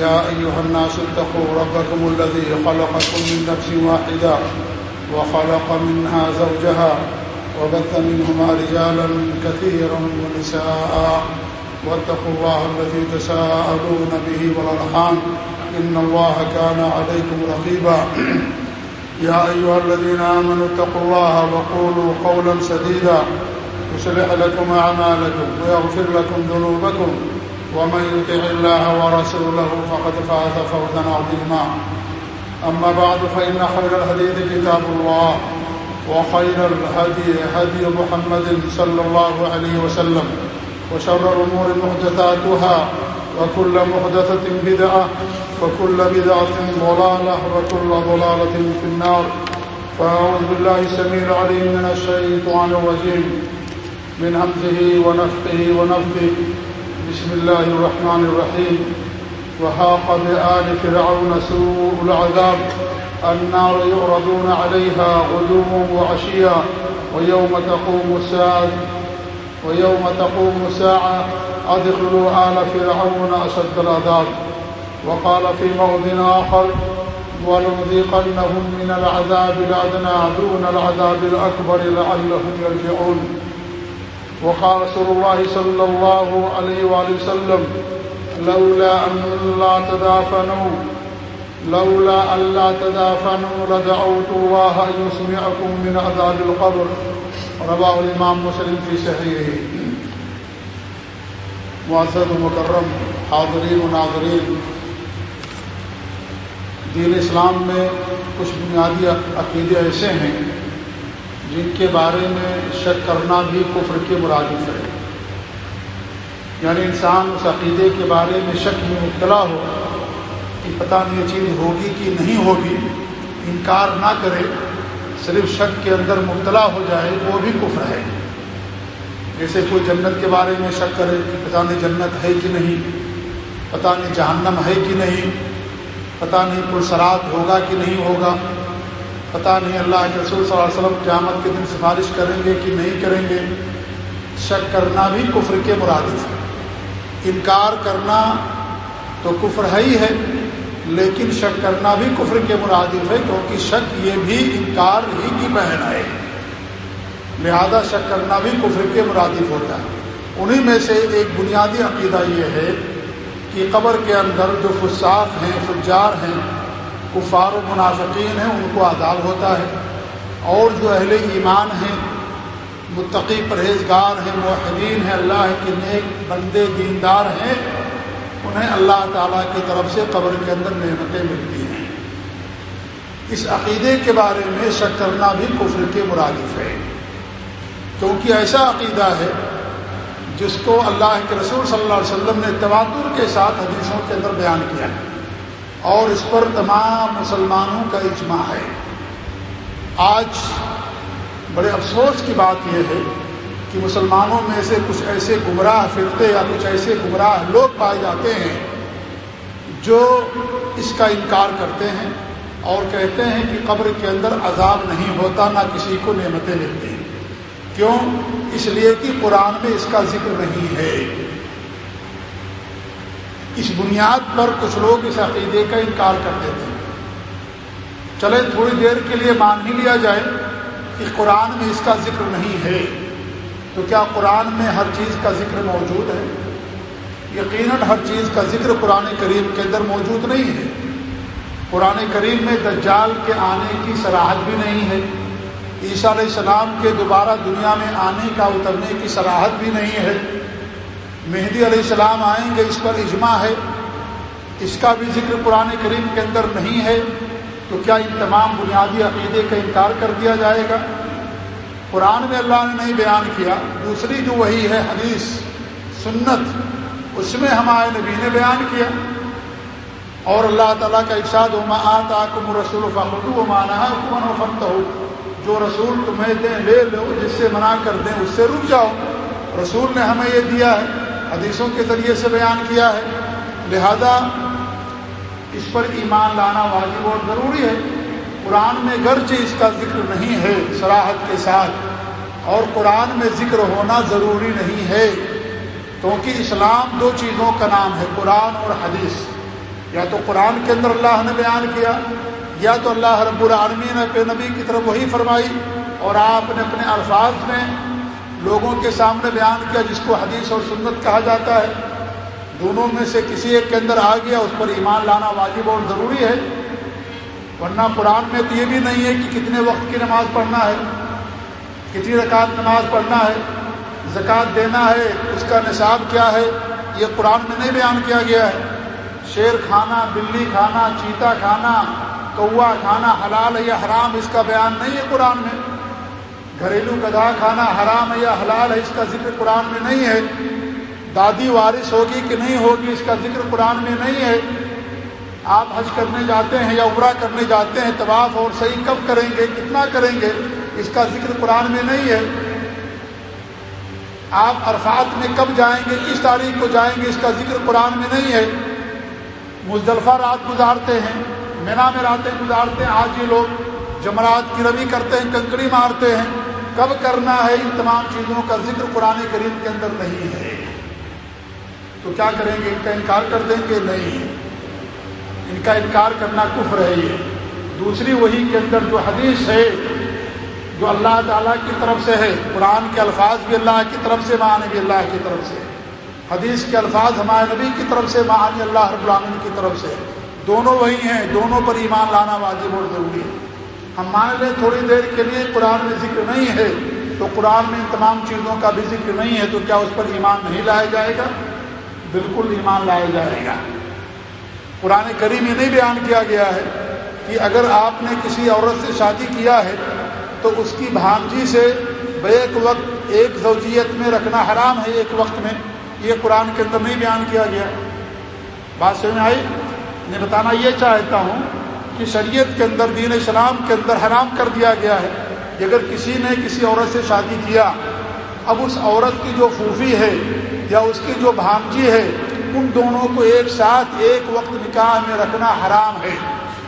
يا أيها الناس اتقوا ربكم الذي خلقكم من نفس واحدة وخلق منها زوجها وبث منهما رجالا كثيرا ونساء. واتقوا الله الذي تساءلون به والأرحام. إن الله كان عليكم رقيبا. يا أيها الذين آمنوا اتقوا الله وقولوا قولا سديدا. يسلح لكم أعمالكم ويغفر لكم ذنوبكم. ومن يطع الله ورسوله فقد فاز فوزا عظيما. أما بعد، فإن خير الحديث كتاب الله وخير الهدي هدي محمد صلى الله عليه وسلم وشر الأمور محدثاتها وكل محدثة بدعة وكل بدعة ضلالة وكل ضلالة في النار. فأعوذ بالله السميع العليم من الشيطان الرجيم. من همزه ونفقه ونفقه بسم الله الرحمن الرحيم. وحاق بآل فرعون سوء العذاب. النار يعرضون عليها غدوم وعشيا. ويوم تقوم الساعة ويوم تقوم الساعة أدخلوا آل فرعون أشد العذاب. وقال في موضع آخر ولنذيقنهم من العذاب الأدنى دون العذاب الأكبر لعلهم يرجعون. وقال رسول الله صلى الله عليه وآله وسلم، لولا أن لا تدافنوا، لولا أن لا تدافنوا لدعوت الله أن يسمعكم من عذاب القبر. رواه الإمام مسلم في صحيحه. معزز مکرم، حاضرین و ناظرین، دین اسلام میں کچھ بنیادی عقیدے ایسے ہیں جن کے بارے میں شک کرنا بھی کفر کے مرادف ہے۔ یعنی انسان اس عقیدے کے بارے میں شک میں مبتلا ہو کہ پتہ نہیں یہ چیز ہوگی کہ نہیں ہوگی، انکار نہ کرے، صرف شک کے اندر مبتلا ہو جائے، وہ بھی کفر ہے۔ جیسے کوئی جنت کے بارے میں شک کرے کہ پتہ نہیں جنت ہے کہ نہیں، پتہ نہیں جہنم ہے کہ نہیں، پتہ نہیں پرسرات ہوگا کہ نہیں ہوگا پتہ نہیں اللہ کے رسول صلی اللہ علیہ وسلم قیامت کے دن سفارش کریں گے کہ نہیں کریں گے۔ شک کرنا بھی کفر کے مرادف ہے۔ انکار کرنا تو کفر ہے ہی ہے، لیکن شک کرنا بھی کفر کے مرادف ہے، کیونکہ شک یہ بھی انکار ہی کی بہن ہے۔ لہذا شک کرنا بھی کفر کے مرادف ہوتا ہے۔ انہی میں سے ایک بنیادی عقیدہ یہ ہے کہ قبر کے اندر جو فساق ہیں، فجار ہیں کفار و منافقین ہیں، ان کو عذاب ہوتا ہے۔ اور جو اہل ایمان ہیں، متقی پرہیزگار ہیں معاہدین ہیں، اللہ کے نیک بندے، دیندار ہیں، انہیں اللہ تعالیٰ کی طرف سے قبر کے اندر نعمتیں ملتی ہیں۔ اس عقیدے کے بارے میں شک کرنا بھی کفر کے مرادف ہے۔ کیونکہ ایسا عقیدہ ہے، جس کو اللہ کے رسول صلی اللہ علیہ وسلم نے تواتر کے ساتھ حدیثوں کے اندر بیان کیا ہے۔ اور اس پر تمام مسلمانوں کا اجماع ہے۔ آج بڑے افسوس کی بات یہ ہے کہ مسلمانوں میں سے کچھ ایسے گمراہ فرقے یا کچھ ایسے گمراہ لوگ پائے جاتے ہیں جو اس کا انکار کرتے ہیں اور کہتے ہیں کہ قبر کے اندر عذاب نہیں ہوتا، نہ کسی کو نعمتیں ملتی۔ کیوں؟ اس لیے کہ قرآن میں اس کا ذکر نہیں ہے۔ اس بنیاد پر کچھ لوگ اس عقیدے کا انکار کرتے تھے چلے تھوڑی دیر کے لیے مان ہی لیا جائے کہ قرآن میں اس کا ذکر نہیں ہے۔ تو کیا قرآن میں ہر چیز کا ذکر موجود ہے؟ یقیناً ہر چیز کا ذکر قرآن کریم کے اندر موجود نہیں ہے۔ قرآن کریم میں دجال کے آنے کی صلاحت بھی نہیں ہے۔ عیسیٰ علیہ السلام کے دوبارہ دنیا میں آنے کا اترنے کی صلاحت بھی نہیں ہے۔ مہدی علیہ السلام آئیں گے، اس پر اجماع ہے۔ اس کا بھی ذکر قرآن کریم کے اندر نہیں ہے۔ تو کیا ان تمام بنیادی عقیدے کا انکار کر دیا جائے گا؟ قرآن میں اللہ نے نہیں بیان کیا۔ دوسری جو وہی ہے، حدیث، سنت، اس میں ہمارے نبی نے بیان کیا۔ اور اللہ تعالیٰ کا ارشاد ہو آتا کم رسول فخو مانا کمن و ہو جو رسول تمہیں دیں، لے لو، جس سے منع کر دیں، اس سے رک جاؤ۔ رسول نے ہمیں یہ دیا ہے۔ حدیثوں کے ذریعے سے بیان کیا ہے، لہذا اس پر ایمان لانا واجب اور ضروری ہے۔ قرآن میں گرچہ اس کا ذکر نہیں ہے سراحت کے ساتھ، اور قرآن میں ذکر ہونا ضروری نہیں ہے، کیونکہ اسلام دو چیزوں کا نام ہے، قرآن اور حدیث۔ یا تو قرآن کے اندر اللہ نے بیان کیا، یا تو اللہ رب العالمین نے نبی کی طرف وہی فرمائی، اور آپ نے اپنے الفاظ میں لوگوں کے سامنے بیان کیا جس کو حدیث اور سنت کہا جاتا ہے۔ دونوں میں سے کسی ایک کے اندر آ گیا، اس پر ایمان لانا واجب اور ضروری ہے۔ ورنہ قرآن میں تو یہ بھی نہیں ہے کہ کتنے وقت کی نماز پڑھنا ہے، کتنی رکعت نماز پڑھنا ہے، زکوٰۃ دینا ہے، اس کا نصاب کیا ہے۔ یہ قرآن میں نہیں بیان کیا گیا ہے۔ شیر کھانا، بلی کھانا، چیتا کھانا، کوا کھانا حلال ہے یا حرام، اس کا بیان نہیں ہے قرآن میں۔ گھریلو گدھا کھانا حرام ہے یا حلال ہے، اس کا ذکر قرآن میں نہیں ہے۔ دادی وارث ہوگی کہ نہیں ہوگی، اس کا ذکر قرآن میں نہیں ہے۔ آپ حج کرنے جاتے ہیں یا عمرہ کرنے جاتے ہیں، طواف اور صحیح کب کریں گے، کتنا کریں گے، اس کا ذکر قرآن میں نہیں ہے۔ آپ عرفات میں کب جائیں گے، کس تاریخ کو جائیں گے، اس کا ذکر قرآن میں نہیں ہے۔ مزدلفہ رات گزارتے ہیں، مینا میں راتیں گزارتے ہیں، آج یہ لوگ جمرات کی روی کرتے ہیں، کنکڑی مارتے ہیں۔ کب کرنا ہے ان تمام چیزوں کا ذکر قرآن کریم کے اندر نہیں ہے۔ تو کیا کریں گے؟ ان کا انکار کر دیں گے؟ نہیں۔ ان کا انکار کرنا کفر ہے یہ۔ دوسری وہی کے اندر جو حدیث ہے، جو اللہ تعالیٰ کی طرف سے ہے، قرآن کے الفاظ بھی اللہ کی طرف سے، معنی بھی اللہ کی طرف سے۔ حدیث کے الفاظ ہمارے نبی کی طرف سے، معنی اللہ رب العالمین کی طرف سے۔ دونوں وہی ہیں، دونوں پر ایمان لانا واجب اور ضروری ہے۔ ہم مان لیں تھوڑی دیر کے لیے قرآن میں ذکر نہیں ہے، تو قرآن میں ان تمام چیزوں کا بھی ذکر نہیں ہے، تو کیا اس پر ایمان نہیں لایا جائے گا؟ بالکل ایمان لایا جائے گا۔ قرآن کریم یہ نہیں بیان کیا گیا ہے کہ اگر آپ نے کسی عورت سے شادی کیا ہے، تو اس کی بھانجی سے بیک وقت ایک زوجیت میں رکھنا حرام ہے ایک وقت میں۔ یہ قرآن کے اندر نہیں بیان کیا گیا۔ بات سمجھ میں آئی؟ میں بتانا یہ چاہتا ہوں کہ شریعت کے اندر، دین اسلام کے اندر حرام کر دیا گیا ہے کہ اگر کسی نے کسی عورت سے شادی کیا، اب اس عورت کی جو پھوفی ہے یا اس کی جو بھانجی ہے، ان دونوں کو ایک ساتھ ایک وقت نکاح میں رکھنا حرام ہے۔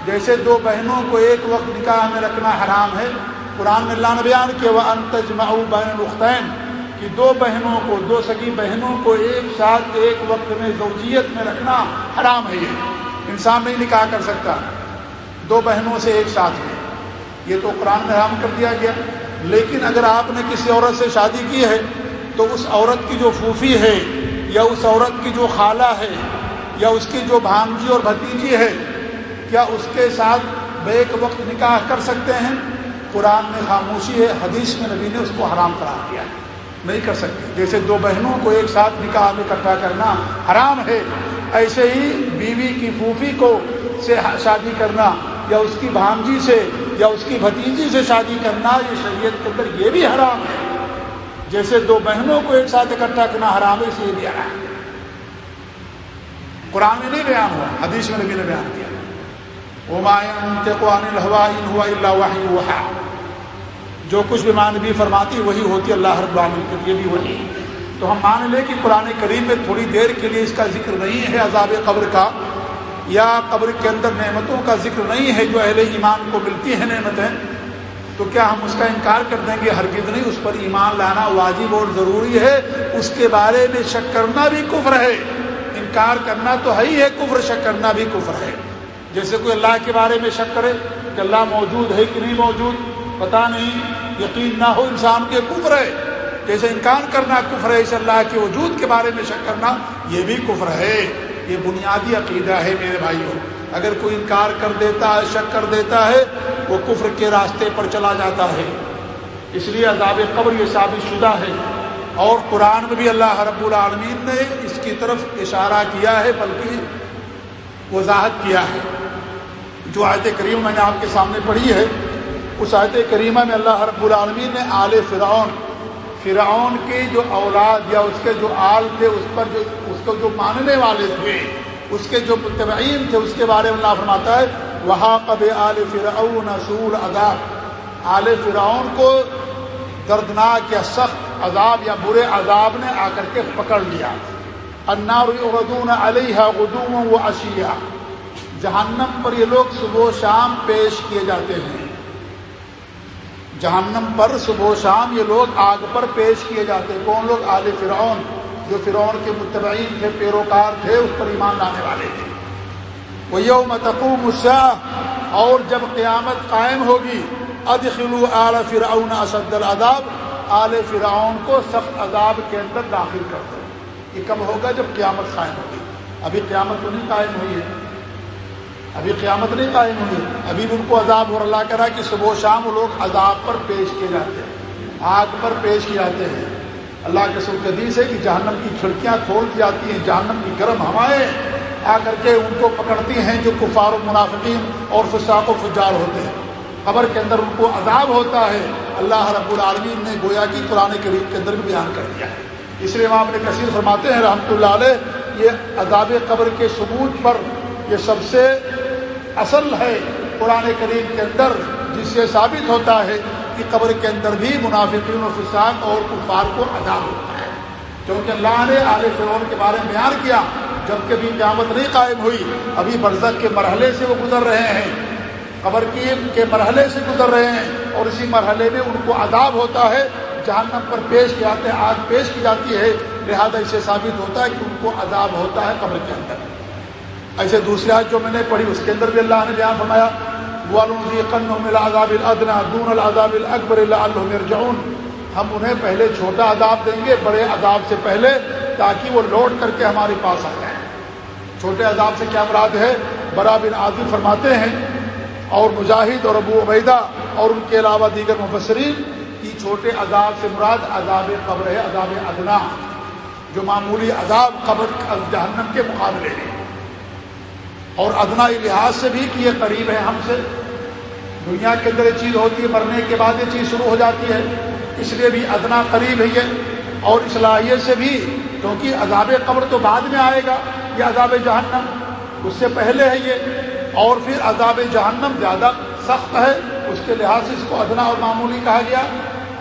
جیسے دو بہنوں کو ایک وقت نکاح میں رکھنا حرام ہے، قرآن میں اللہ نے بیان کیا وہ انتجما بین الختین کہ دو بہنوں کو، دو سگی بہنوں کو ایک ساتھ ایک وقت میں زوجیت میں رکھنا حرام ہے۔ یہ انسان نہیں نکاح کر سکتا۔ دو بہنوں سے ایک ساتھ میں یہ تو قرآن میں حرام کر دیا گیا۔ لیکن اگر آپ نے کسی عورت سے شادی کی ہے، تو اس عورت کی جو پھوفی ہے، یا اس عورت کی جو خالہ ہے، یا اس کی جو بھانجی اور بھتیجی ہے، کیا اس کے ساتھ بیک وقت نکاح کر سکتے ہیں؟ قرآن میں خاموشی ہے، حدیث میں نبی نے اس کو حرام قرار دیا۔ ہے نہیں کر سکتے۔ جیسے دو بہنوں کو ایک ساتھ نکاح میں اکٹھا کرنا حرام ہے، ایسے ہی بیوی کی پھوپھی کو سے شادی کرنا یا اس کی بھانجی سے یا اس کی بھتیجی سے شادی کرنا یہ شریعت کے اندر یہ بھی حرام ہے۔ جیسے دو بہنوں کو ایک ساتھ اکٹھا کرنا حرام ہے، اس لیے بھی حرام ہے۔ قرآن میں نہیں بیان ہوا، حدیث میں نبی نے بیان کیا۔ وہ ہوا اللہ جو کچھ بھی مان بھی فرماتی، وہی ہوتی اللہ رب العالمین کے لیے بھی وہی۔ تو ہم مان لیں کہ قرآن کریم میں تھوڑی دیر کے لیے اس کا ذکر نہیں ہے، عذاب قبر کا۔ یا قبر کے اندر نعمتوں کا ذکر نہیں ہے جو اہل ایمان کو ملتی ہیں نعمتیں، تو کیا ہم اس کا انکار کر دیں گے؟ ہرگز نہیں، اس پر ایمان لانا واجب اور ضروری ہے۔ اس کے بارے میں شک کرنا بھی کفر ہے۔ انکار کرنا تو ہے ہی ہے، کفر شک کرنا بھی کفر ہے۔ جیسے کوئی اللہ کے بارے میں شک کرے کہ اللہ موجود ہے کہ نہیں موجود، پتہ نہیں، یقین نہ ہو انسان کے کفر ہے۔ جیسے انکار کرنا کفر ہے؟ اس اللہ کے وجود کے بارے میں شک کرنا یہ بھی کفر ہے۔ یہ بنیادی عقیدہ ہے میرے بھائیوں۔ اگر کوئی انکار کر دیتا ہے، شک کر دیتا ہے، وہ کفر کے راستے پر چلا جاتا ہے۔ اس لیے عذاب قبر یہ ثابت شدہ ہے۔ اور قرآن میں بھی اللہ رب العالمین نے اس کی طرف اشارہ کیا ہے، بلکہ وضاحت کیا ہے۔ جو آیت کریم میں نے آپ کے سامنے پڑھی ہے، اس آیت کریمہ میں اللہ رب العالمین نے آل فرعون فرعون کی جو اولاد یا اس کے جو آل تھے، اس پر جو اس کو جو ماننے والے تھے، اس کے جو متبعین تھے، اس کے بارے میں اللہ فرماتا ہے وہاں کب آل فرعون اصول عذاب آل فرعون کو دردناک یا سخت عذاب یا برے عذاب نے آ کر کے پکڑ لیا۔ انار اردون علیہ غدوم و اشیا جہنم پر یہ لوگ صبح و شام پیش کیے جاتے ہیں۔ جہنم پر صبح و شام یہ لوگ آگ پر پیش کیے جاتے ہیں۔ کون لوگ؟ آل فرعون، جو فرعون کے متبعین تھے، پیروکار تھے، اس پر ایمان لانے والے تھے۔ وہ یوم تقوم الشاہ اور جب قیامت قائم ہوگی ادخلو آل فرعون اسد العذاب، آل فرعون کو سخت عذاب کے اندر داخل کرتے یہ کب ہوگا؟ جب قیامت قائم ہوگی۔ ابھی قیامت تو نہیں قائم ہوئی ہے۔ ابھی قیامت نہیں قائم ہوئی ابھی بھی ان کو عذاب اور اللہ کرا کہ صبح و شام وہ لوگ عذاب پر پیش کیے جاتے ہیں، آگ پر پیش کیے جاتے ہیں۔ اللہ کے سب قدیث ہے کہ جہنم کی کھڑکیاں کھول دی جاتی ہیں، جہنم کی گرم ہوائیں آ کر کے ان کو پکڑتی ہیں جو کفار و منافقین اور فساق و فجار ہوتے ہیں۔ قبر کے اندر ان کو عذاب ہوتا ہے۔ اللہ رب العالمین نے گویا کی قرآن قریب کے اندر بھی بیان کر دیا ہے۔ اس لیے وہاں اپنے کثیر فرماتے ہیں رحمۃ اللہ علیہ، یہ عذاب قبر کے ثبوت پر یہ سب سے اصل ہے قرآن کریم کے اندر جس سے ثابت ہوتا ہے کہ قبر کے اندر بھی منافقین و فساق اور کفار کو عذاب ہوتا ہے۔ کیونکہ اللہ نے عال فرون کے بارے میں بیان کیا، جب کبھی قیامت نہیں قائم ہوئی، ابھی برزت کے مرحلے سے وہ گزر رہے ہیں۔ قبر کی کے مرحلے سے گزر رہے ہیں اور اسی مرحلے میں ان کو عذاب ہوتا ہے۔ جہنم پر پیش کیا جاتے ہیں آگ پیش کی جاتی ہے۔ لہذا اسے ثابت ہوتا ہے کہ ان کو عذاب ہوتا ہے قبر کے اندر۔ ایسے دوسرے آج جو میں نے پڑھی، اس کے اندر بھی اللہ نے بیان فرمایا دون العذاب الاکبر مرجعون ہم انہیں پہلے چھوٹا عذاب دیں گے، بڑے عذاب سے پہلے، تاکہ وہ لوٹ کر کے ہمارے پاس آ جائیں۔ چھوٹے عذاب سے کیا مراد ہے؟ برا بن عادل فرماتے ہیں، اور مجاہد اور ابو عبیدہ اور ان کے علاوہ دیگر مبصرین کی چھوٹے عذاب سے مراد عذاب قبر ہے، عذاب ادنا، جو معمولی عذاب قبر جہنم کے مقابلے ہیں اور ادنا لحاظ سے بھی کہ یہ قریب ہے ہم سے۔ دنیا کے اندر یہ چیز ہوتی ہے، مرنے کے بعد یہ چیز شروع ہو جاتی ہے۔ اس لیے بھی ادنا قریب ہے یہ۔ اور اصلاحیت سے بھی، کیونکہ عذاب قبر تو بعد میں آئے گا، یہ عذاب جہنم۔ اس سے پہلے ہے یہ۔ اور پھر عذاب جہنم زیادہ سخت ہے۔ اس کے لحاظ سے اس کو ادنا اور معمولی کہا گیا۔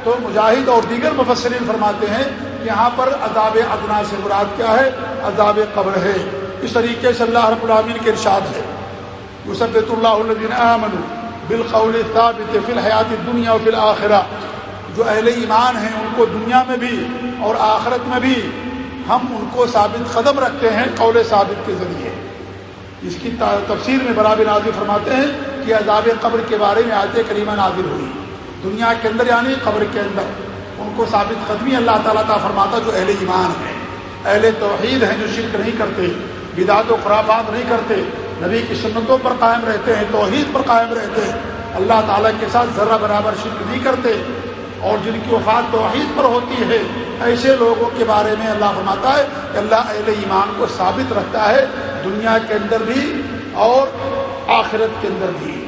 تو مجاہد اور دیگر مفسرین فرماتے ہیں کہ یہاں پر عذاب ادنا سے مراد کیا ہے؟ عذاب قبر ہے۔ اس طریقے سے اللہ رب العامین کے ارشاد ہے۔ یوسفت اللہ الدین احمد بالقول ثابت فی الحیات دنیا و فی الآخرہ جو اہل ایمان ہیں، ان کو دنیا میں بھی اور آخرت میں بھی ہم ان کو ثابت قدم رکھتے ہیں قول ثابت کے ذریعے۔ اس کی تفسیر میں برابر نازل فرماتے ہیں کہ عذاب قبر کے بارے میں آیت کریمہ نازل ہوئی۔ دنیا کے اندر یعنی قبر کے اندر۔ ان کو ثابت قدمی اللہ تعالیٰ تعالیٰ فرماتا جو اہل ایمان ہیں۔ اہل توحید ہیں جو شرک نہیں کرتے۔ بدعت و خرافات نہیں کرتے، نبی کی سنتوں پر قائم رہتے ہیں، توحید پر قائم رہتے ہیں۔ اللہ تعالیٰ کے ساتھ ذرہ برابر شرک نہیں کرتے۔ اور جن کی وفات توحید پر ہوتی ہے، ایسے لوگوں کے بارے میں اللہ فرماتا ہے کہ اللہ اہل ایمان کو ثابت رکھتا ہے، دنیا کے اندر بھی اور آخرت کے اندر بھی۔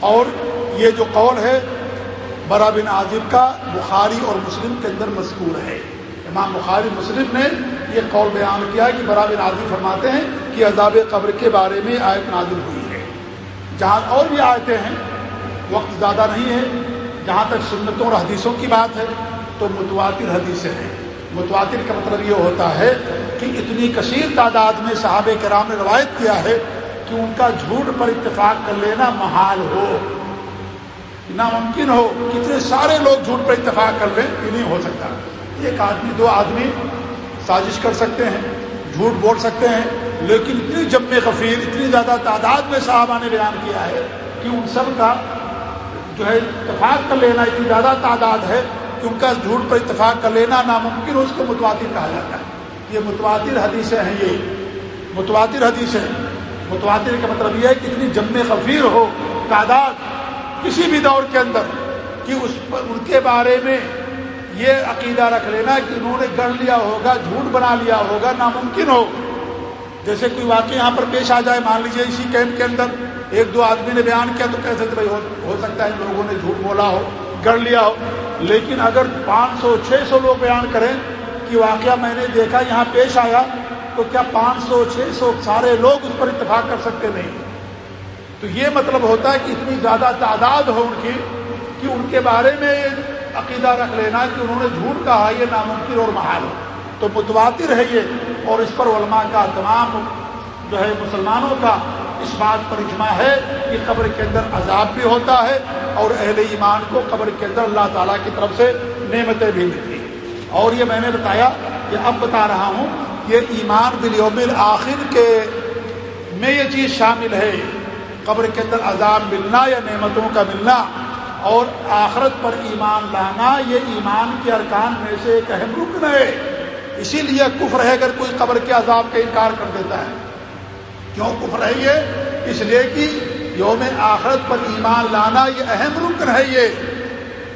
اور یہ جو قول ہے، برا بن عازب کا بخاری اور مسلم کے اندر مذکور ہے۔ امام بخاری مسلم نے یہ قول بیان کیا کہ برا بن فرماتے ہیں کہ عذاب قبر کے بارے میں آیت نازل ہوئی ہے۔ جہاں اور بھی آیتیں ہیں، وقت زیادہ نہیں ہے، جہاں تک سنتوں اور حدیثوں کی بات ہے، تو متواتر حدیثیں ہیں۔ متواتر کا مطلب یہ ہوتا ہے کہ اتنی کثیر تعداد میں صحابہ کرام نے روایت کیا ہے کہ ان کا جھوٹ پر اتفاق کر لینا محال ہو۔ ناممکن ہو، کتنے سارے لوگ جھوٹ پر اتفاق کر لیں، یہ نہیں ہو سکتا۔ ایک آدمی، دو آدمی سازش کر سکتے ہیں، جھوٹ بول سکتے ہیں، لیکن اتنی جم غفیر، اتنی زیادہ تعداد میں صحابہ نے بیان کیا ہے کہ ان سب کا جو ہے اتفاق کر لینا اتنی زیادہ تعداد ہے کہ ان کا جھوٹ پر اتفاق کر لینا ناممکن اس کو متواتر کہا جاتا ہے۔ یہ متواتر حدیثیں ہیں، یہ متواتر حدیثیں متواتر کا مطلب یہ ہے کہ اتنی جم غفیر ہو، تعداد کسی بھی دور کے اندر کہ اس پر ان کے بارے میں یہ عقیدہ رکھ لینا کہ انہوں نے گڑھ لیا ہوگا، جھوٹ بنا لیا ہوگا، ناممکن ہو۔ جیسے کوئی واقعہ یہاں پر پیش آ جائے، مان لیجیے اسی کیمپ کے اندر ایک دو آدمی نے بیان کیا تو کہہ سکتے بھائی ہو سکتا ہے لوگوں نے جھوٹ بولا ہو گڑھ لیا ہو۔ لیکن اگر پانچ سو، چھ سو لوگ بیان کریں کہ واقعہ میں نے دیکھا، یہاں پیش آیا، تو کیا پانچ سو، چھ سو سارے لوگ اس پر اتفاق کر سکتے؟ نہیں۔ تو یہ مطلب ہوتا ہے کہ اتنی زیادہ تعداد ہو ان کی کہ ان کے بارے میں عقیدہ رکھ لینا کہ انہوں نے جھوٹ کہا، یہ ناممکن اور محال ہو تو متواتر ہے یہ، اور اس پر علماء کا تمام جو ہے مسلمانوں کا اس بات پر اجماع ہے کہ قبر کے اندر عذاب بھی ہوتا ہے اور اہل ایمان کو قبر کے اندر اللہ تعالیٰ کی طرف سے نعمتیں بھی ملتی ہیں۔ اور یہ میں نے بتایا کہ اب بتا رہا ہوں یہ ایمان بلیوم آخر کے میں یہ چیز شامل ہے، قبر کے اندر عذاب ملنا یا نعمتوں کا ملنا۔ اور آخرت پر ایمان لانا یہ ایمان کے ارکان میں سے ایک اہم رکن ہے۔ اسی لیے کفر ہے اگر کوئی قبر کے عذاب کا انکار کر دیتا ہے۔ کیوں کفر ہے یہ؟ اس لیے کہ یوم آخرت پر ایمان لانا یہ اہم رکن ہے یہ۔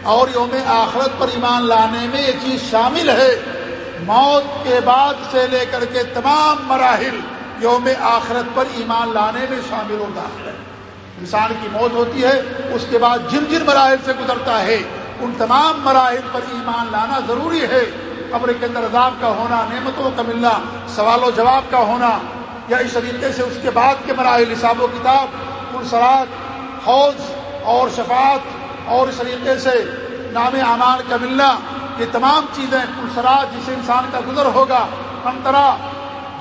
اور یوم آخرت پر ایمان لانے میں یہ چیز شامل ہے۔ موت کے بعد سے لے کر کے تمام مراحل یوم آخرت پر ایمان لانے میں شامل ہوتا ہے انسان کی موت ہوتی ہے، اس کے بعد جن جن مراحل سے گزرتا ہے، ان تمام مراحل پر ایمان لانا ضروری ہے۔ قبر کے اندر عذاب کا ہونا، نعمتوں کا ملنا، سوال و جواب کا ہونا، یا اس طریقے سے اس کے بعد کے مراحل، حساب و کتاب، پرسرات، حوض اور شفاعت اور اس طریقے سے نام امان کا ملنا، یہ تمام چیزیں، پرسرات جس سے انسان کا گزر ہوگا ہم طرح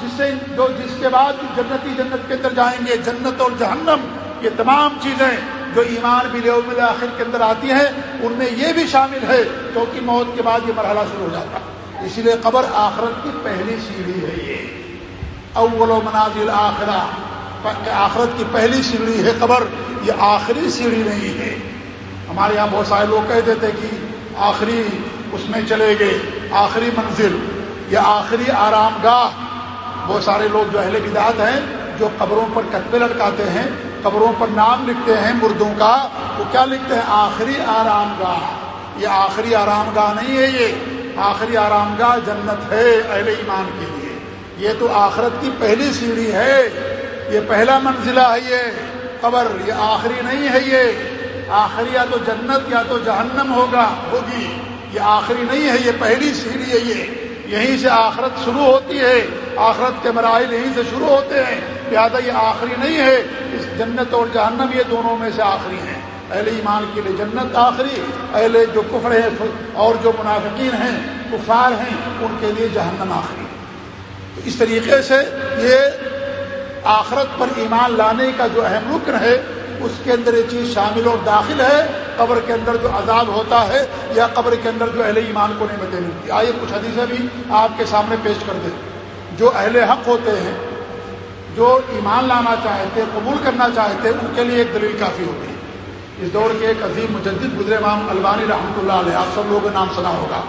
جس سے جو، جس کے بعد جنتی جنت کے اندر جائیں گے، جنت اور جہنم۔ یہ تمام چیزیں جو ایمان بھی آخر کے اندر آتی ہیں، ان میں یہ بھی شامل ہے کیونکہ موت کے بعد یہ مرحلہ شروع ہو جاتا اسی لیے قبر آخرت کی پہلی سیڑھی ہے یہ۔ اول و منازل آخرا آخرت کی پہلی سیڑھی ہے قبر، یہ آخری سیڑھی نہیں ہے۔ ہمارے یہاں بہت سارے لوگ کہہ دیتے کہ آخری اس میں چلے گئے، آخری منزل یا آخری آرام گاہ۔ بہت سارے لوگ جو اہل بدعت ہیں، جو قبروں پر کتبے لٹکاتے ہیں قبروں پر نام لکھتے ہیں مردوں کا وہ کیا لکھتے ہیں؟ آخری آرام گاہ۔ یہ آخری آرام گاہ نہیں ہے یہ۔ آخری آرام گاہ جنت ہے اہل ایمان کے لیے۔ یہ تو آخرت کی پہلی سیڑھی ہے۔ یہ پہلا منزلہ ہے یہ قبر۔ یہ آخری نہیں ہے یہ۔ آخری یا تو جنت یا تو جہنم ہوگا، ہوگی۔ یہ آخری نہیں ہے یہ پہلی سیڑھی ہے یہ۔ یہیں سے آخرت شروع ہوتی ہے۔ آخرت کے مراحل یہیں سے شروع ہوتے ہیں۔ لہٰذا یہ آخری نہیں ہے۔ اس جنت اور جہنم یہ دونوں میں سے آخری ہیں۔ اہل ایمان کے لیے جنت آخری، اہل جو کفر ہیں اور جو منافقین ہیں، کفار ہیں، ان کے لیے جہنم آخری۔ تو اس طریقے سے یہ آخرت پر ایمان لانے کا جو اہم رکن ہے، اس کے اندر یہ چیز شامل اور داخل ہے۔ قبر کے اندر جو عذاب ہوتا ہے یا قبر کے اندر جو اہل ایمان کو نہیں ملتی آئیے کچھ حدیثیں بھی آپ کے سامنے پیش کر دیں۔ جو اہل حق ہوتے ہیں جو ایمان لانا چاہتے، قبول کرنا چاہتے، ان کے لیے ایک دلیل کافی ہوتی ہے۔ اس دور کے ایک عظیم مجدد گزرے امام البانی رحمۃ اللہ علیہ، آپ سب لوگوں کا نام سنا ہوگا۔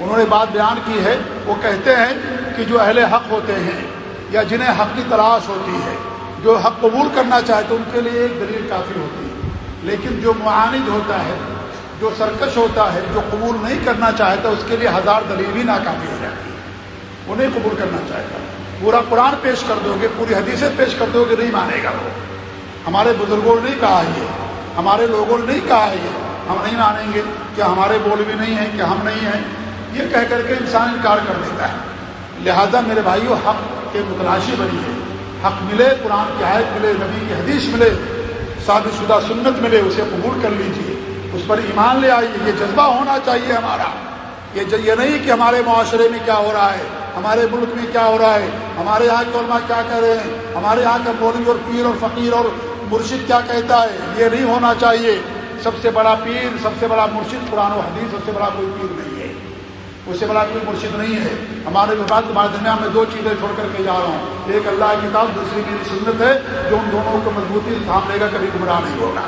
انہوں نے بات بیان کی ہے، وہ کہتے ہیں کہ جو اہل حق ہوتے ہیں یا جنہیں حق کی تلاش ہوتی ہے، جو حق قبول کرنا چاہتے، ان کے لیے ایک دلیل کافی ہوتی ہے۔ لیکن جو معاند ہوتا ہے، جو سرکش ہوتا ہے، جو قبول نہیں کرنا چاہتا، اس کے لیے ہزار دلیل بھی ناکافی ہو جاتی ہے۔ وہ نہیں قبول کرنا چاہتا۔ پورا قرآن پیش کر دو گے، پوری حدیثیں پیش کر دو گے، نہیں مانے گا وہ۔ ہمارے بزرگوں نے نہیں کہا یہ۔ ہمارے لوگوں نے نہیں کہا یہ۔ ہم نہیں مانیں گے کہ ہمارے بول بھی نہیں ہیں، کہ ہم نہیں ہیں۔ یہ کہہ کر کے انسان انکار کر دیتا ہے۔ لہذا میرے بھائیوں حق کے متلاشی بنی ہے حق ملے، قرآن کی آیت ملے، نبی کی حدیث ملے شادی شدہ سنت ملے، اسے قبول کر لیجیے۔ اس پر ایمان لے آئیے۔ یہ جذبہ ہونا چاہیے ہمارا۔ یہ نہیں کہ ہمارے معاشرے میں کیا ہو رہا ہے۔ ہمارے ملک میں کیا ہو رہا ہے؟ ہمارے یہاں کے علماء کیا کہہ رہے ہیں؟ ہمارے یہاں کا مولوی اور پیر اور فقیر اور مرشد کیا کہتا ہے؟ یہ نہیں ہونا چاہیے۔ سب سے بڑا پیر، سب سے بڑا مرشد قرآن و حدیث، سب سے بڑا کوئی پیر نہیں ہے۔ اس سے بڑا کوئی مرشد نہیں ہے۔ ہمارے بات تمہارے درمیان میں دو چیزیں چھوڑ کر کے جا رہا ہوں۔ ایک اللہ کی کتاب، دوسری میری سنت ہے، جو ان دونوں کو مضبوطی تھام لے گا کبھی گمراہ نہیں ہوگا۔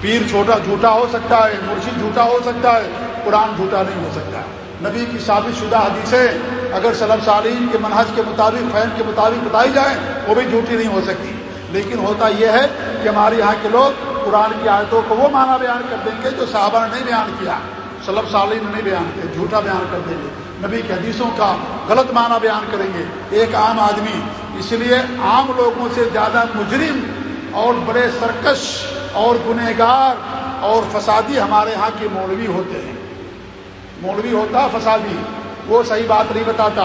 پیر چھوٹا جھوٹا ہو سکتا ہے، مرشد جھوٹا ہو سکتا ہے، قرآن جھوٹا نہیں ہو سکتا۔ نبی کی ثابت شدہ حدیثیں اگر سلم سالین کے منحص کے مطابق فین کے مطابق بتائی جائیں، وہ بھی جھوٹی نہیں ہو سکتی۔ لیکن ہوتا یہ ہے کہ ہمارے یہاں کے لوگ قرآن کی آیتوں کو وہ معنی بیان کر دیں گے جو صحابہ نے نہیں بیان کیا۔ سلب سالین نہیں بیان کیا، جھوٹا بیان کر دیں گے۔ نبی کے حدیثوں کا غلط معنی بیان کریں گے۔ ایک عام آدمی، اس لیے عام لوگوں سے زیادہ مجرم اور بڑے سرکش اور گنہ گار اور فسادی ہمارے یہاں کے مولوی ہوتے ہیں۔ مولوی ہوتا، فسادی۔ وہ صحیح بات نہیں بتاتا۔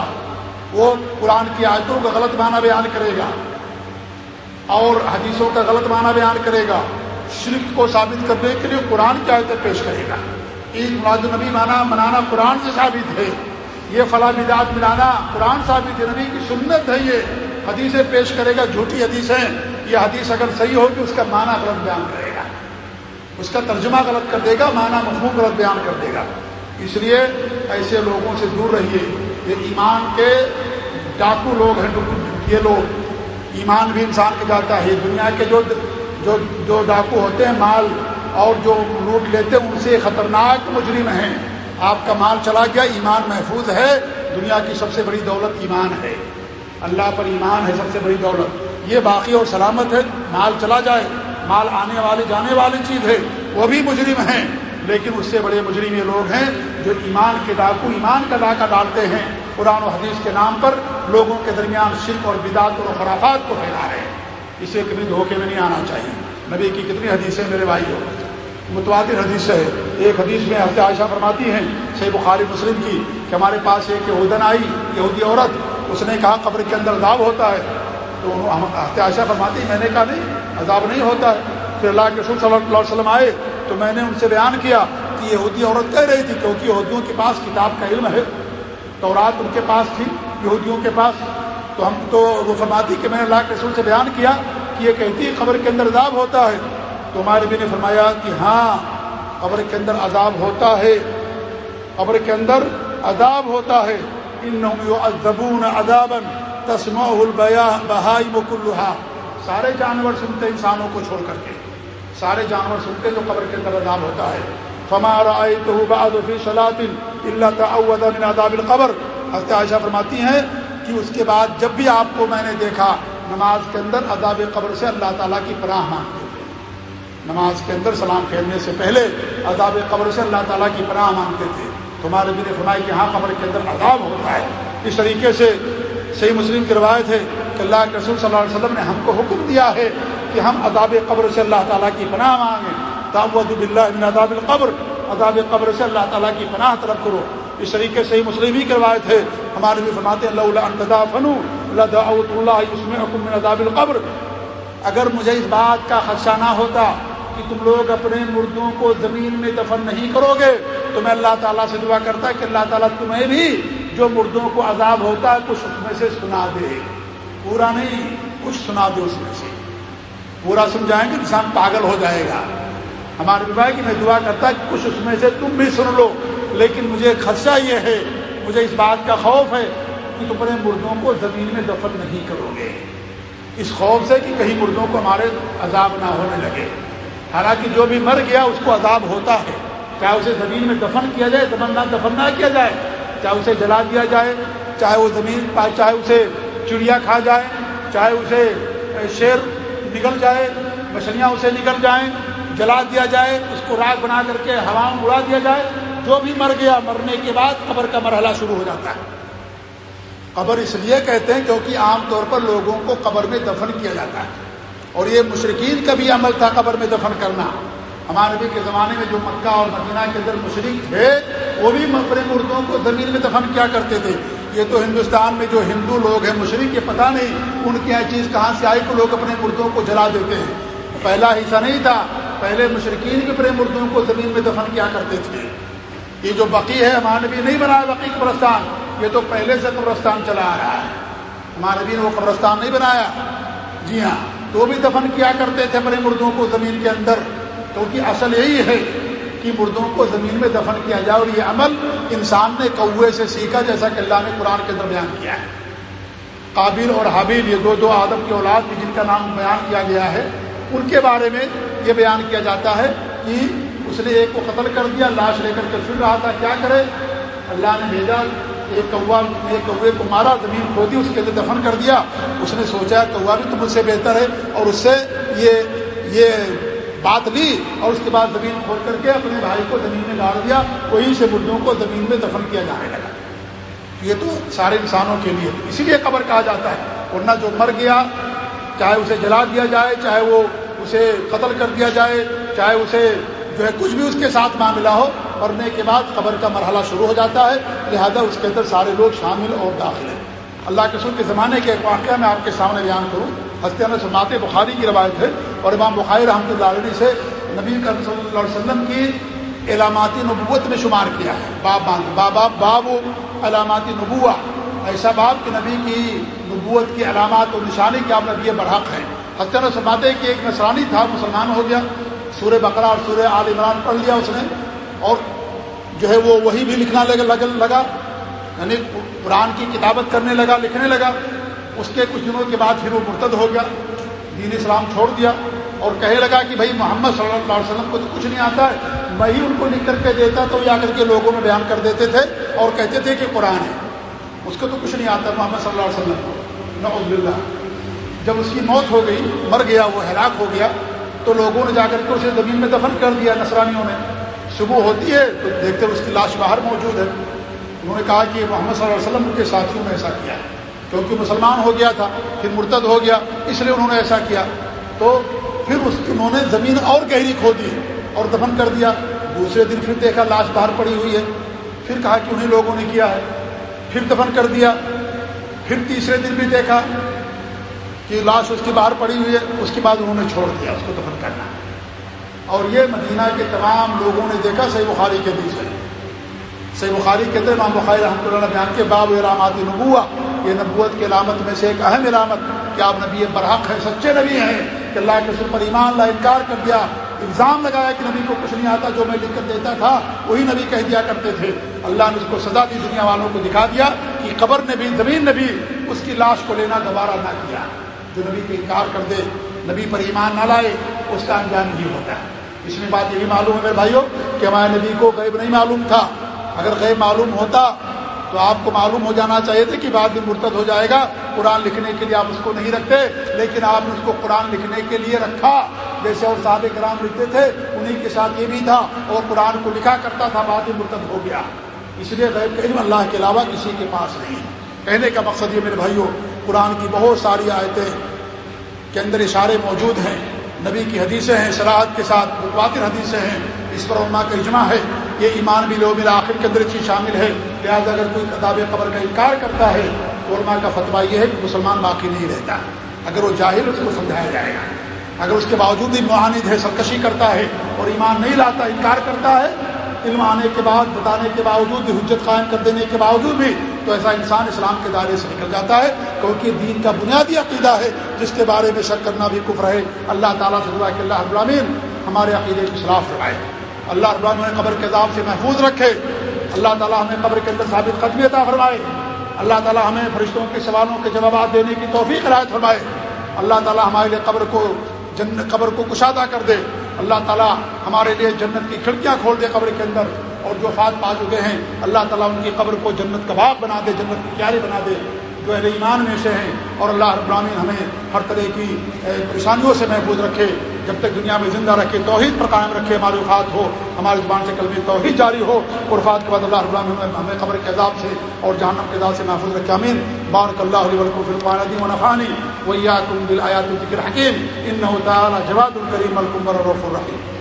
وہ قرآن کی آیتوں کا غلط معنی بیان کرے گا۔ اور حدیثوں کا غلط معنی بیان کرے گا۔ شرک کو ثابت کرنے کے لیے قرآن کی آیتیں پیش کرے گا۔ عید مراد النبی مانا، منانا قرآن سے ثابت ہے۔ یہ فلاں بدعت ملانا قرآن ثابت ہے۔ یعنی نبی کی سنت ہے یہ۔ حدیثیں پیش کرے گا، جھوٹی حدیثیں۔ یہ حدیث اگر صحیح ہوگی، اس کا معنی غلط بیان کرے گا۔ اس کا ترجمہ غلط کر دے گا، معنی مفہوم غلط بیان کر دے گا۔ اس لیے ایسے لوگوں سے دور رہیے۔ یہ ایمان کے ڈاکو لوگ ہیں یہ لوگ۔ ایمان بھی انسان کے جاتا ہے۔ دنیا کے جو جو جو ڈاکو ہوتے ہیں، مال اور جو لوٹ لیتے ہیں، ان سے خطرناک مجرم ہیں۔ آپ کا مال چلا گیا، ایمان محفوظ ہے۔ دنیا کی سب سے بڑی دولت ایمان ہے۔ اللہ پر ایمان ہے، سب سے بڑی دولت۔ یہ باقی اور سلامت ہے۔ مال چلا جائے۔ مال آنے والے، جانے والی چیز ہے۔ وہ بھی مجرم ہیں۔ لیکن اس سے بڑے مجرم یہ لوگ ہیں جو ایمان کے ڈاکو ایمان کا ڈاکہ ڈالتے ہیں۔ قرآن و حدیث کے نام پر لوگوں کے درمیان شرک اور بدعت اور خرافات کو پھیلا رہے ہیں۔ اسے کبھی دھوکے میں نہیں آنا چاہیے۔ نبی کی کتنی حدیثیں میرے بھائی ہو۔ متواتر حدیث ہے۔ ایک حدیث میں ہفتے عائشہ فرماتی ہیں سی بخاری مسلم کی، کہ ہمارے پاس ایک یہودن آئی، یہودی عورت، اس نے کہا قبر کے اندر عذاب ہوتا ہے۔ تو ہفتے عائشہ فرماتی، میں نے کہا نہیں، عذاب نہیں ہوتا۔ ہے پھر اللہ کے رسول صلی اللہ علیہ وسلم آئے تو میں نے ان سے بیان کیا کہ یہودی عورت کہہ رہی تھی کیونکہ یہودیوں کے پاس کتاب کا علم ہے تو رات ان کے پاس تھی، یہودیوں کے پاس۔ تو ہم تو وہ فرماتی کہ میں نے اللہ کے رسول سے بیان کیا کہ یہ کہتی ہے قبر کے اندر عذاب ہوتا ہے۔ تو ہمارے بھی نے فرمایا کہ ہاں قبر کے اندر عذاب ہوتا ہے۔ قبر کے اندر عذاب ہوتا ہے۔ ان ادبون ادابن تسم البیا بہائی مکلحا سارے جانور سنتے انسانوں کو چھوڑ کر کے۔ سارے جانور سنتے جو قبر کے اندر عذاب ہوتا ہے۔ فمار آئے تو بعد فی اللہ تعود من عذاب القبر۔ حضرت عائشہ فرماتی ہیں کہ اس کے بعد جب بھی آپ کو میں نے دیکھا، نماز کے اندر عذاب قبر سے اللہ تعالیٰ کی پناہ مانگتے تھے۔ نماز کے اندر سلام پھیرنے سے پہلے عذاب قبر سے اللہ تعالیٰ کی پناہ مانگتے تھے۔ تمہارے بھی نے فرمایا کہ ہاں قبر کے اندر عذاب ہوتا ہے۔ اس طریقے سے صحیح مسلم کی روایت ہے کہ اللہ کے رسول صلی اللہ علیہ وسلم نے ہم کو حکم دیا ہے کہ ہم عذاب قبر سے اللہ تعالیٰ کی پناہ مانگیں۔ تعود باللہ من عذاب القبر۔ عذاب قبر سے اللہ تعالیٰ کی پناہ طلب کرو۔ اس طریقے سے ہی مسلم ہی کی روایت ہے۔ ہمارے بھی فرماتے ہیں اللہ فنو اللہ عذاب القبر۔ اگر مجھے اس بات کا خدشہ نہ ہوتا کہ تم لوگ اپنے مردوں کو زمین میں دفن نہیں کرو گے، تو میں اللہ تعالیٰ سے دعا کرتا کہ اللہ تعالیٰ تمہیں بھی جو مردوں کو عذاب ہوتا ہے، کچھ اس میں سے سنا دے۔ پورا نہیں، کچھ سنا دے اس میں سے۔ پورا سمجھائیں گے انسان پاگل ہو جائے گا۔ ہمارے بھائی کہ میں دعا کرتا کہ کچھ اس میں سے تم بھی سن لو۔ لیکن مجھے خدشہ یہ ہے، مجھے اس بات کا خوف ہے کہ تم اپنے مردوں کو زمین میں دفن نہیں کرو گے۔ اس خوف سے کہ کہیں مردوں کو ہمارے عذاب نہ ہونے لگے۔ حالانکہ جو بھی مر گیا، اس کو عذاب ہوتا ہے۔ چاہے اسے زمین میں دفن کیا جائے دفن نہ دفن نہ کیا جائے۔ چاہے اسے جلا دیا جائے، چاہے وہ زمین چاہے اسے چڑیا کھا جائے، چاہے اسے شیر نگل جائے، مچھلیاں اسے نکل جائیں، جلا دیا جائے، اس کو راگ بنا کر کے ہوا میں اڑا دیا جائے، جو بھی مر گیا، مرنے کے بعد قبر کا مرحلہ شروع ہو جاتا ہے۔ قبر اس لیے کہتے ہیں کیونکہ عام طور پر لوگوں کو قبر میں دفن کیا جاتا ہے۔ اور یہ مشرقین کا بھی عمل تھا قبر میں دفن کرنا۔ ہمارے نبی کے زمانے میں جو مکہ اور مدینہ کے اندر مشرق تھے، وہ بھی اپنے مردوں کو زمین میں دفن کیا کرتے تھے۔ یہ تو ہندوستان میں جو ہندو لوگ ہیں، مشرق، یہ پتہ نہیں ان کی یہ چیز کہاں سے آئی کہ لوگ اپنے مردوں کو جلا دیتے ہیں۔ پہلا حصہ نہیں تھا، پہلے مشرقین کے اپنے مردوں کو زمین میں دفن کیا کرتے تھے۔ یہ جو بقی ہے، ہمارے نہیں بنایا بقی قبرستان، یہ تو پہلے سے قبرستان چلا آ رہا ہے۔ ہمارے نے وہ قبرستان نہیں بنایا۔ جی ہاں تو بھی دفن کیا کرتے تھے اپنے مردوں کو زمین کے اندر۔ کیونکہ اصل یہی ہے کہ مردوں کو زمین میں دفن کیا جائے اور یہ عمل انسان نے کوے سے سیکھا جیسا کہ اللہ نے قرآن کے اندر بیان کیا ہے۔ قابل اور حابیل یہ دو دو آدم کی اولاد جن کا نام بیان کیا گیا ہے۔ ان کے بارے میں یہ بیان کیا جاتا ہے کہ اس نے ایک کو قتل کر دیا، لاش لے کر کے پھر رہا تھا، کیا کرے؟ اللہ نے بھیجا، ایک کوا ایک کوے کو مارا، زمین کھودی، اس کے اندر دفن کر دیا۔ اس نے سوچا کوا بھی تو مجھ سے بہتر ہے اور اس سے یہ یہ بات لی اور اس کے بعد زمین کھود کر کے اپنے بھائی کو زمین میں ڈال دیا، وہیں سے مردوں کو زمین میں دفن کیا جانے لگا۔ یہ تو سارے انسانوں کے لیے، اسی لیے قبر کہا جاتا ہے۔ ورنہ جو مر گیا، چاہے اسے جلا دیا جائے، چاہے وہ اسے قتل کر دیا جائے، چاہے اسے جو ہے کچھ بھی اس کے ساتھ معاملہ ہو، مرنے کے بعد قبر کا مرحلہ شروع ہو جاتا ہے۔ لہذا اس کے اندر سارے لوگ شامل اور داخل ہیں۔ اللہ کے سر کے زمانے کے ایک واقعہ میں آپ کے سامنے بیان کروں۔ حسین سماعت بخاری کی روایت ہے اور امام بخاری رحمۃ اللہ علیہ سے نبی کرم صلی اللہ علیہ وسلم کی علاماتی نبوت میں شمار کیا ہے۔ باب باند بابا باب علاماتی نبوا ایسا باب کہ نبی کی نبوت کی علامات اور نشانی کی آپ نبی برحق ہیں۔ حسین سماتے کہ ایک نسرانی تھا، مسلمان ہو گیا۔ سورہ بقرہ اور سورہ عال عمران پڑھ لیا اس نے اور جو ہے وہ وہی بھی لکھنا لگا لگا یعنی قرآن کی کتابت کرنے لگا، لکھنے لگا۔ اس کے کچھ دنوں کے بعد پھر وہ مرتد ہو گیا، دین اسلام چھوڑ دیا اور کہنے لگا کہ بھائی محمد صلی اللہ علیہ وسلم کو تو کچھ نہیں آتا ہے میں ہی ان کو لکھ کر کے دیتا تو یہ آ کر کے لوگوں میں بیان کر دیتے تھے اور کہتے تھے کہ قرآن ہے۔ اس کو تو کچھ نہیں آتا محمد صلی اللہ علیہ وسلم کو۔ نعوذ باللہ۔ جب اس کی موت ہو گئی، مر گیا، وہ ہلاک ہو گیا، تو لوگوں نے جا کر کے اسے زمین میں دفن کر دیا نسرانیوں نے۔ صبح ہوتی ہے تو دیکھتے اس کی لاش باہر موجود ہے۔ انہوں نے کہا کہ محمد صلی اللہ علیہ وسلم کے ساتھیوں نے ایسا کیا۔ ہے کیونکہ مسلمان ہو گیا تھا، پھر مرتد ہو گیا، اس لیے انہوں نے ایسا کیا۔ تو پھر اس، انہوں نے زمین اور گہری کھو دی اور دفن کر دیا۔ دوسرے دن پھر دیکھا لاش باہر پڑی ہوئی ہے۔ پھر کہا کہ انہیں لوگوں نے کیا ہے۔ پھر دفن کر دیا۔ پھر تیسرے دن بھی دیکھا کہ لاش اس کی باہر پڑی ہوئی ہے۔ اس کے بعد انہوں نے چھوڑ دیا، اس کو دفن کرنا۔ اور یہ مدینہ کے تمام لوگوں نے دیکھا، صحیح بخاری کے بیچ ہے صحیح بخاری کہتے ہیں امام بخاری رحمۃ اللہ بیان کے باب علامات نبوا یہ نبوت کی علامت میں سے ایک اہم علامت کہ آپ نبی برحق ہیں، سچے نبی ہیں کہ اللہ کے سر پر ایمان اللہ انکار کر دیا، الزام لگایا کہ نبی کو کچھ نہیں آتا، جو میں لکھ کر دیتا تھا وہی نبی کہہ دیا کرتے تھے۔ اللہ نے اس کو سزا دی، دنیا والوں کو دکھا دیا کہ قبر نے بھی زمین نے بھی اس کی لاش کو لینا دوبارہ نہ کیا۔ جو نبی کو انکار کر دے، نبی پر ایمان نہ لائے، اس کا انجام نہیں ہوتا اس میں بات یہ بھی معلوم ہے میرے بھائیوں کہ ہمارے نبی کو غیب نہیں معلوم تھا۔ اگر غیب معلوم ہوتا تو آپ کو معلوم ہو جانا چاہیے تھا کہ بعد میں مرتد ہو جائے گا، قرآن لکھنے کے لیے آپ اس کو نہیں رکھتے، لیکن آپ نے اس کو قرآن لکھنے کے لیے رکھا۔ جیسے اور صاحب کرام لکھتے تھے انہیں کے ساتھ یہ بھی تھا اور قرآن کو لکھا کرتا تھا، بعد میں مرتد ہو گیا۔ اس لیے غیب علم اللہ کے علاوہ کسی کے پاس نہیں کہنے کا مقصد یہ میرے بھائیوں، قرآن کی بہت ساری آیتیں کے اندر اشارے موجود ہیں۔ نبی کی حدیثیں ہیں شراعت کے ساتھ متواتر حدیثیں ہیں۔ اس پر علماء کا اجماع ہے، یہ ایمان بھی لو میرا آخر کے اندر چیز شامل ہے۔ لہٰذا اگر کوئی کتاب قبر کا انکار کرتا ہے، تو علماء کا فتویٰ یہ ہے کہ مسلمان باقی نہیں رہتا۔ اگر وہ جاہل اس کو سمجھایا جائے گا۔ اگر اس کے باوجود بھی معاند ہے، سرکشی کرتا ہے اور ایمان نہیں لاتا، انکار کرتا ہے، علم آنے کے بعد، بتانے کے باوجود بھی، حجت قائم کر دینے کے باوجود بھی، تو ایسا انسان اسلام کے دائرے سے نکل جاتا ہے۔ کیونکہ دین کا بنیادی عقیدہ ہے، جس کے بارے میں شک کرنا بھی کفر ہے۔ اللہ تعالیٰ سے دعا کہ اللہ ابراہین ہمارے عقیدے کی خلاف روائے اللہ ابراہین ہمیں قبر کے عذاب سے محفوظ رکھے۔ اللہ تعالیٰ ہمیں قبر کے اندر ثابت قدمی عطا فرمائے۔ اللہ تعالیٰ ہمیں فرشتوں کے سوالوں کے جوابات دینے کی توفیق رعایت فرمائے۔ اللہ تعالیٰ ہمارے لیے قبر کو جن قبر کو کشادہ کر دے۔ اللہ تعالیٰ ہمارے لیے جنت کی کھڑکیاں کھول دے قبر کے اندر۔ اور جو فات پا چکے ہیں، اللہ تعالیٰ ان کی قبر کو جنت کباب بنا دے، جنت کی کیاری بنا دے۔ جو اہل ایمان میں سے ہیں، اور اللہ ابراہین ہمیں ہر طرح کی پریشانیوں سے محفوظ رکھے۔ جب تک دنیا میں زندہ رکھے توحید پر قائم رکھے، ہماری وفات ہو، ہماری زبان سے کل توحید جاری ہو اور وفات کے بعد اللہ العالمین ہمیں قبر کے عذاب سے اور جہنم کے عذاب سے محفوظ رکھے امین بارک اللہ علیہ فرقان و نفانی ویا تم دل آیات الکر حکیم۔ ان تعالیٰ جواد الکریم الکمر الرحیم۔